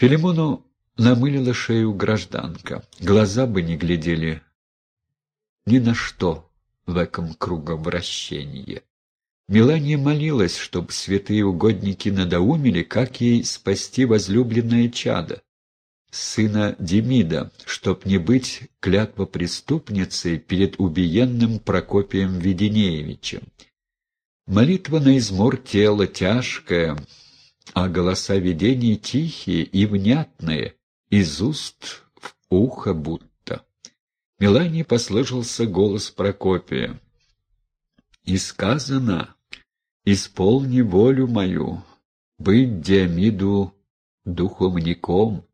Филимону намылила шею гражданка. Глаза бы не глядели ни на что в этом круговращении. Мелания молилась, чтобы святые угодники надоумили, как ей спасти возлюбленное чадо, сына Демида, чтоб не быть клятвопреступницей перед убиенным Прокопием Веденеевичем. Молитва на измор тела тяжкая, а голоса видений тихие и внятные, из уст в ухо будто. Мелании послышался голос Прокопия. «И сказано, исполни волю мою, быть Диамиду духовником.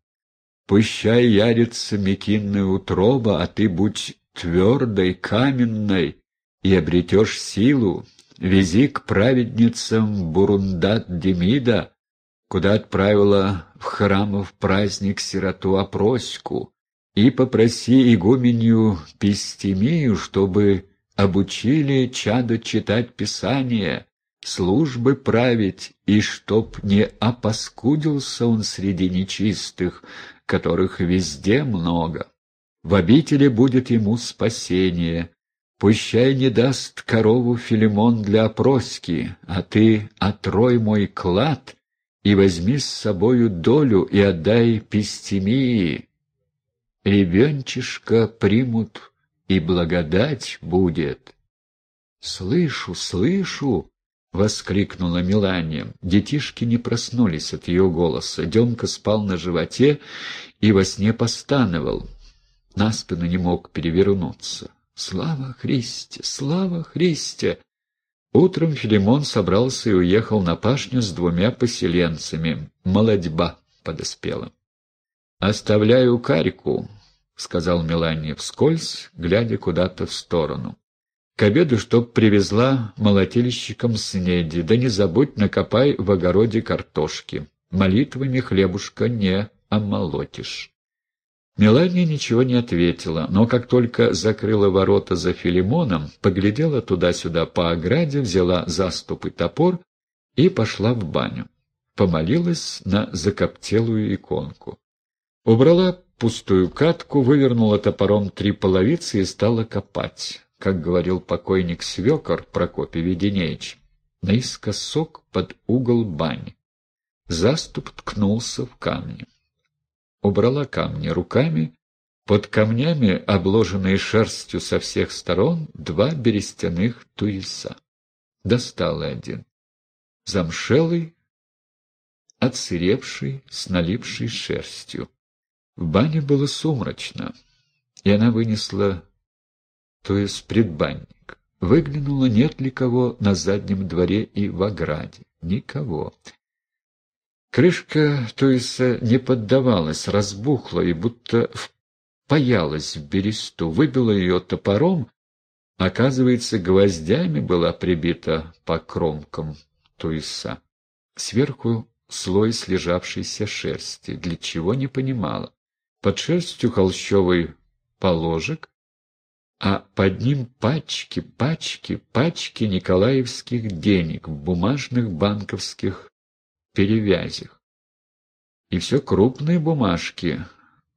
Пущай ярится мекинная утроба, а ты будь твердой, каменной, и обретешь силу. Вези к праведницам Бурундат Демида, куда отправила в храмов праздник сироту Опроську, и попроси игуменью Пистемию, чтобы обучили чадо читать Писание, службы править, и чтоб не опаскудился он среди нечистых, которых везде много. В обители будет ему спасение. Пущай не даст корову Филимон для опроски, а ты отрой мой клад и возьми с собою долю и отдай Пистемии. Ребенчишка примут, и благодать будет. «Слышу, слышу!» — воскликнула Мелания. Детишки не проснулись от ее голоса. Демка спал на животе и во сне постановал. На спину не мог перевернуться. «Слава Христе! Слава Христе!» Утром Филимон собрался и уехал на пашню с двумя поселенцами. Молодьба подоспела. «Оставляю карику», — сказал Мелания вскользь, глядя куда-то в сторону. «К обеду, чтоб привезла молотильщикам снеди, да не забудь, накопай в огороде картошки. Молитвами хлебушка не омолотишь». Мелания ничего не ответила, но как только закрыла ворота за Филимоном, поглядела туда-сюда по ограде, взяла заступ и топор и пошла в баню. Помолилась на закоптелую иконку. Убрала пустую катку, вывернула топором три половицы и стала копать, как говорил покойник свекор Прокопий Веденеевич, наискосок под угол бани. Заступ ткнулся в камни убрала камни руками. Под камнями, обложенные шерстью со всех сторон, два берестяных туиса. Достала один. Замшелый, отсыревший, с налипшей шерстью. В бане было сумрачно, и она вынесла то предбанник. Выглянула, нет ли кого на заднем дворе и в ограде. Никого. Крышка Туиса не поддавалась, разбухла и будто впаялась в бересту, выбила ее топором, оказывается, гвоздями была прибита по кромкам Туиса. Сверху слой слежавшейся шерсти, для чего не понимала. Под шерстью холщовый положек, а под ним пачки, пачки, пачки николаевских денег в бумажных банковских перевязях. И все крупные бумажки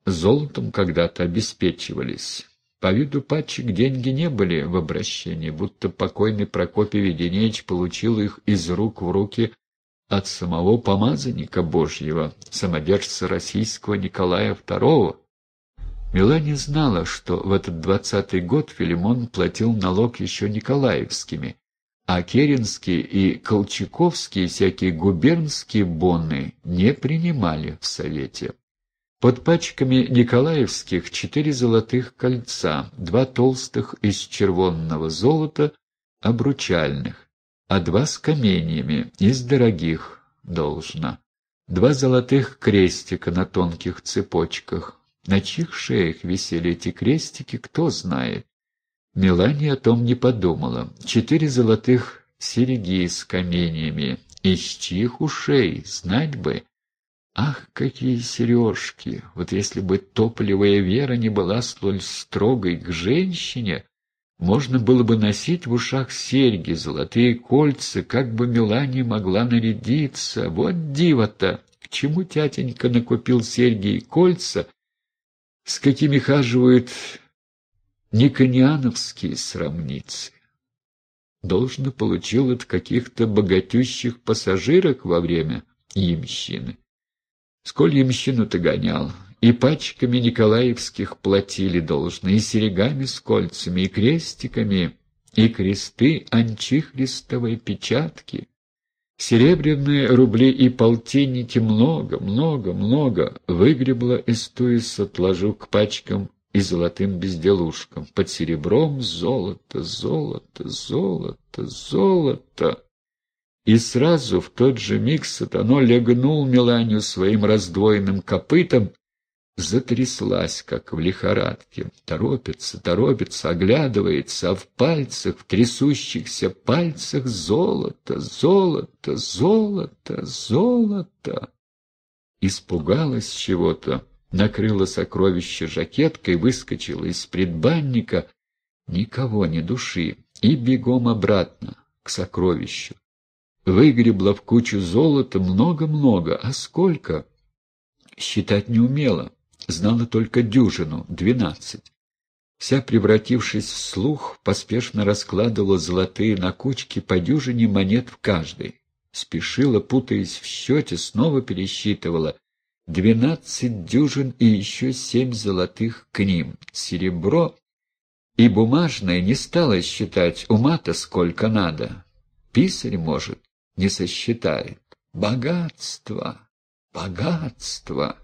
золотом когда-то обеспечивались. По виду пачек деньги не были в обращении, будто покойный Прокопий Веденеевич получил их из рук в руки от самого помазанника Божьего, самодержца российского Николая II. Мелания знала, что в этот двадцатый год Филимон платил налог еще николаевскими, а Керенские и Колчаковские всякие губернские бонны не принимали в Совете. Под пачками Николаевских четыре золотых кольца, два толстых из червонного золота, обручальных, а два с каменьями, из дорогих, должно. Два золотых крестика на тонких цепочках. На чьих шеях висели эти крестики, кто знает. Мелания о том не подумала. Четыре золотых сереги с каменьями. Из чьих ушей, знать бы. Ах, какие сережки! Вот если бы топливая вера не была столь строгой к женщине, можно было бы носить в ушах серьги, золотые кольца, как бы Мелания могла нарядиться. Вот диво-то! К чему тятенька накупил серьги и кольца, с какими хаживают никониановские срамницы? Должно получил от каких-то богатющих пассажирок во время ямщины. Сколь ямщину-то гонял, и пачками николаевских платили должно, и серегами с кольцами, и крестиками, и кресты анчихристовой печатки. Серебряные рубли и полтинники много, много, много выгребла из туиса, отложив к пачкам и золотым безделушкам. Под серебром золото, золото, золото, золото. И сразу в тот же миг сатано легнул Меланию своим раздвоенным копытом затряслась, как в лихорадке. Торопится, торопится, оглядывается, а в пальцах, в трясущихся пальцах золото, золото, золото, золото. Испугалась чего-то, накрыла сокровище жакеткой, выскочила из предбанника, никого, ни души, и бегом обратно к сокровищу. Выгребла в кучу золота много-много, а сколько? Считать не умела знала только дюжину, двенадцать. Вся, превратившись в слух, поспешно раскладывала золотые на кучки по дюжине монет в каждой. Спешила, путаясь в счете, снова пересчитывала. Двенадцать дюжин и еще семь золотых к ним. Серебро и бумажное не стала считать, ума-то сколько надо. Писарь, может, не сосчитает. Богатство! Богатство!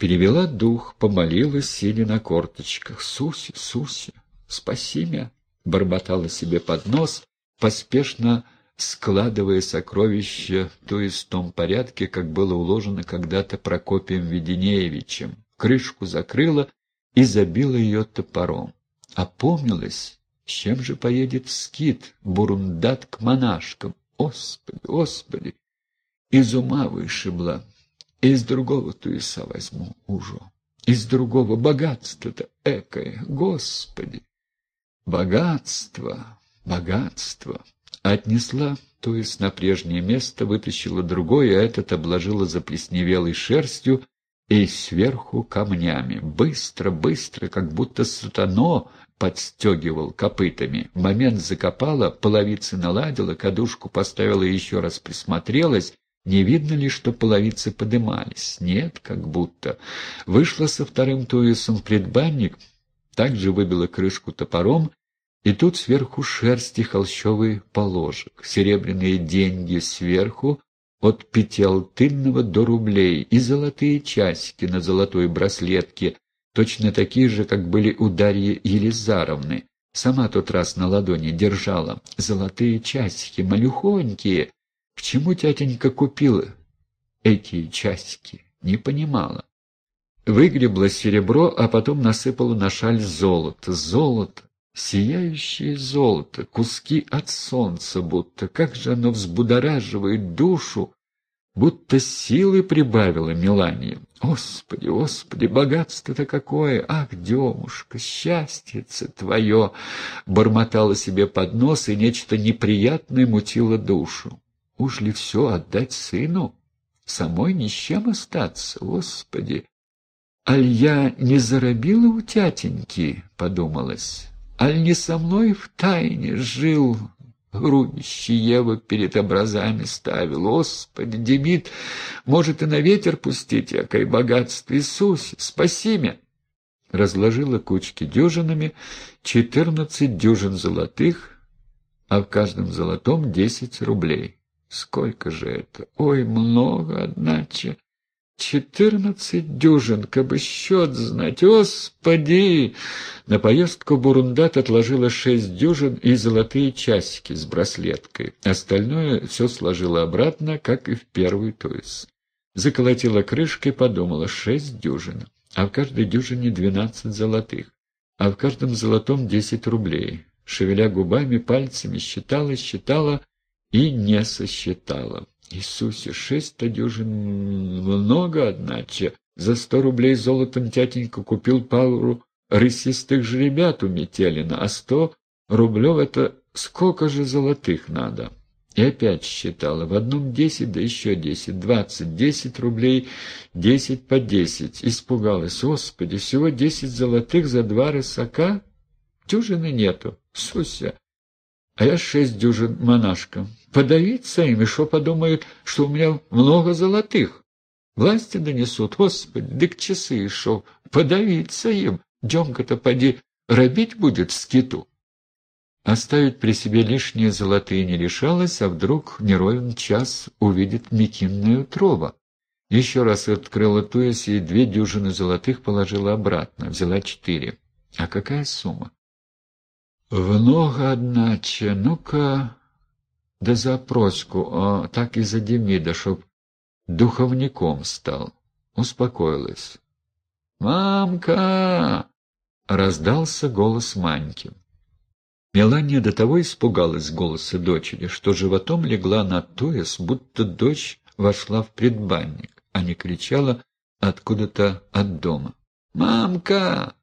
Перевела дух, помолилась, сидя на корточках. «Суся, Суся, спаси меня!» — бормотала себе под нос, поспешно складывая сокровища, то есть в том порядке, как было уложено когда-то Прокопием Веденеевичем. Крышку закрыла и забила ее топором. Опомнилась, с чем же поедет скит, бурундат к монашкам. Господи, Господи! Из ума вышибла. Из другого туиса возьму уже. Из другого богатства-то экое, Господи! Богатство, богатство. Отнесла, то есть на прежнее место, вытащила другое, а этот обложила заплесневелой шерстью и сверху камнями. Быстро, быстро, как будто сатано подстегивал копытами. Момент закопала, половицы наладила, кадушку поставила и еще раз присмотрелась, не видно ли, что половицы подымались? Нет, как будто. Вышла со вторым туесом в предбанник, также выбила крышку топором, и тут сверху шерсти холщовый положек, серебряные деньги сверху, от пятиалтынного до рублей, и золотые часики на золотой браслетке, точно такие же, как были у Дарьи Елизаровны. Сама тот раз на ладони держала. Золотые часики, малюхонькие, к чему тятенька купила эти часики? Не понимала. Выгребла серебро, а потом насыпала на шаль золото. Золото, сияющее золото, куски от солнца будто. Как же оно взбудораживает душу, будто силы прибавила Мелания. Господи, Господи, богатство-то какое! Ах, Демушка, счастье-то твое! Бормотала себе под нос, и нечто неприятное мутило душу. Уж ли все отдать сыну? Самой ни с чем остаться, Господи! «Аль я не заробила у тятеньки?» — подумалось. «Аль не со мной в тайне жил, грубище Ева перед образами ставил? Господи, Демид, может и на ветер пустить, якой богатство Иисусе, спаси меня!» Разложила кучки дюжинами, четырнадцать дюжин золотых, а в каждом золотом десять рублей. Сколько же это? Ой, много, одначе. Четырнадцать дюжин, бы счет знать. Господи! На поездку Бурундат отложила шесть дюжин и золотые часики с браслеткой. Остальное все сложила обратно, как и в первый туис. Заколотила крышкой, подумала, шесть дюжин, а в каждой дюжине двенадцать золотых, а в каждом золотом десять рублей. Шевеля губами, пальцами, считала, считала, и не сосчитала. Иисусе, шесть дюжин много, одначе. За сто рублей золотом тятенька купил пару рысистых жеребят у Метелина, а сто рублев — это сколько же золотых надо? И опять считала. В одном десять, да еще десять, двадцать, десять рублей, десять по десять. Испугалась. Господи, всего десять золотых за два рысака? Дюжины нету. Суся. А я шесть дюжин монашкам. Подавиться им, и что подумают, что у меня много золотых? Власти донесут, Господи, да к часы и шо, подавиться им. Демка-то поди робить будет скиту. Оставить при себе лишние золотые не решалась, а вдруг неровен час увидит Микинная утрова. Еще раз открыла туясь и две дюжины золотых положила обратно, взяла четыре. А какая сумма? Много, одначе. Ну-ка, да за Проську, а так и за Демида, чтоб духовником стал. Успокоилась. «Мамка!» — раздался голос Маньки. Мелания до того испугалась голоса дочери, что животом легла на пояс, будто дочь вошла в предбанник, а не кричала откуда-то от дома. «Мамка!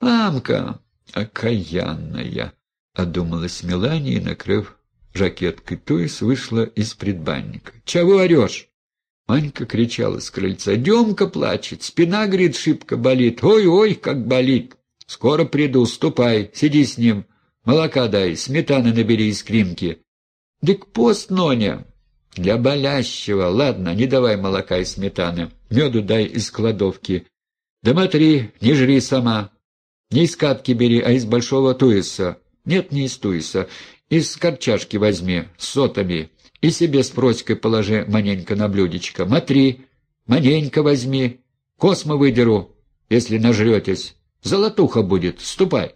Мамка!» «Окаянная!» — одумалась Мелания и, накрыв жакеткой туис, вышла из предбанника. «Чего орешь?» Манька кричала с крыльца. «Демка плачет, спина, говорит, шибко болит. Ой-ой, как болит! Скоро приду, ступай, сиди с ним». Молока дай, сметаны набери из кримки. Дык пост, Ноня. Для болящего. Ладно, не давай молока и сметаны. Меду дай из кладовки. Да смотри, не жри сама. Не из катки бери, а из большого туиса. Нет, не из туиса. Из корчашки возьми, с сотами. И себе с проськой положи маненько на блюдечко. Смотри, маненько возьми. Космо выдеру, если нажретесь. Золотуха будет. Ступай.